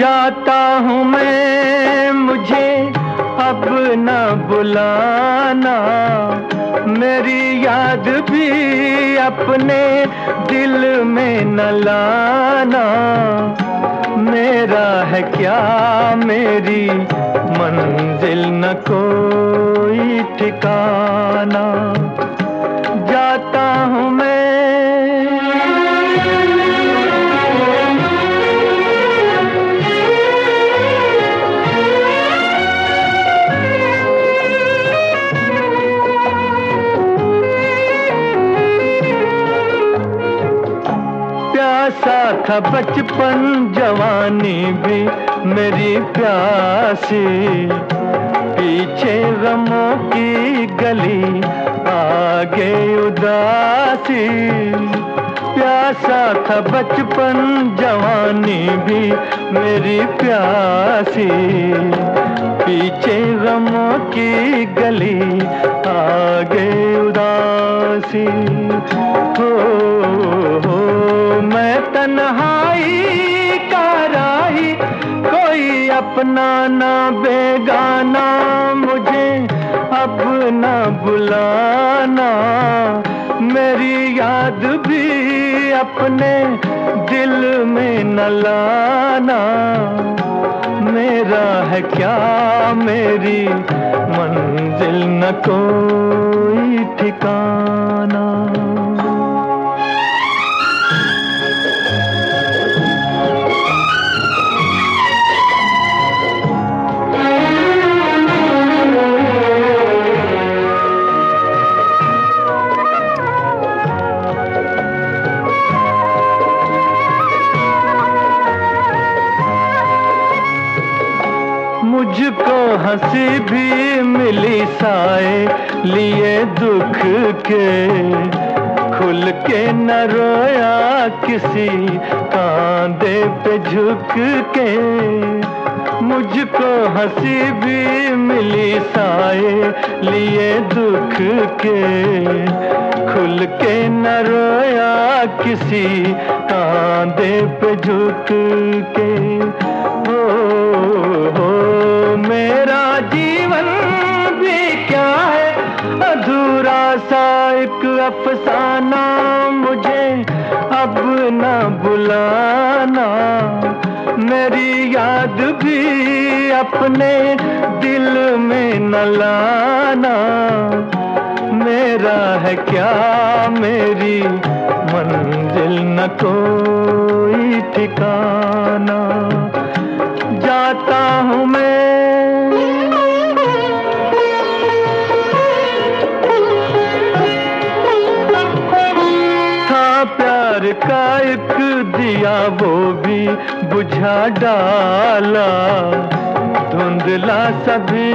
جاتا ہوں میں، مجھے اب نہ بلانا۔ میری یاد بھی اپنے دل میں نہ لانا۔ میرا ہے کیا میری منزل، نہ کوئی ٹھکانا پیاسا تھا بچپن جوانی بھی میری پیاسی۔ پیچھے غموں کی گلی، آگے اداسی۔ پیاسا تھا بچپن جوانی بھی میری پیاسی۔ پیچھے غموں کی گلی، آگے اداسی۔ ہو ہو۔ میں تنہائی کا راہی، کوئی اپنا نہ بیگانا مجھے اب نہ بلانا۔ میری یاد بھی اپنے دل میں نہ لانا۔ میرا ہے کیا میری منزل، نہ کوئی ٹھکانا ہنسی بھی ملی سائے، لیے دکھ کے۔ کھل کے نہ رویا کسی کاندے پہ جھک کے۔ مجھ کو ہنسی بھی ملی سائے، لیے دکھ کے۔ کھل کے نہ رویا کسی کاندے پہ جھک کے۔ افسانہ، مجھے اب نہ بلانا۔ میری یاد بھی اپنے دل میں نہ لانا۔ میرا ہے کیا میری منزل، نہ کوئی ٹھکانا کا ایک دیا وہ بھی بجھا ڈالا۔ دھندلا سبھی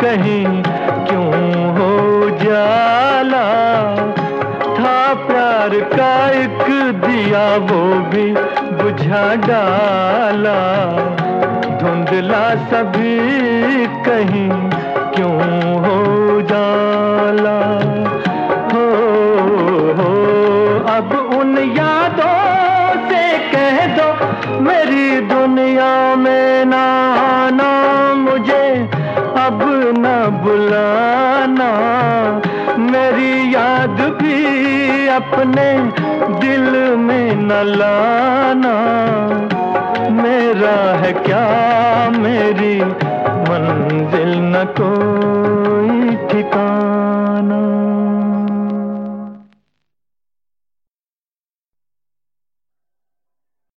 کہیں کیوں ہو جالا؟ تھا پیار کا ایک دیا وہ بھی بجھا ڈالا۔ دھندلا سبھی کہیں کیوں مجھے اب نہ بلانا۔ میری یاد بھی اپنے دل میں نہ لانا۔ میرا ہے کیا میری منزل نہ کوئی ٹھکانا